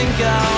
and go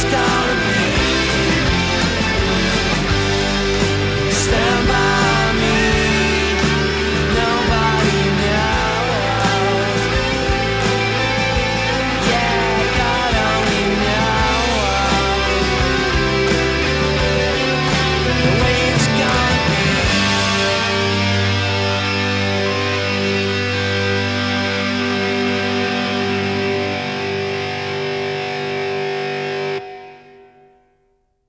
sky.